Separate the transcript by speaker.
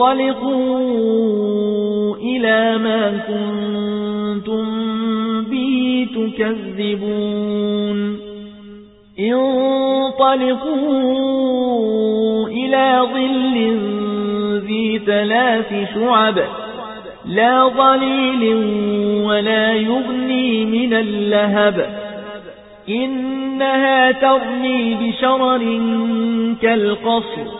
Speaker 1: انطلقوا إلى ما كنتم به تكذبون. انطلقوا إلى ظل ذي ثلاث شعب لا ظليل ولا يغني من اللهب. إنها ترمي بشرر كالقصر.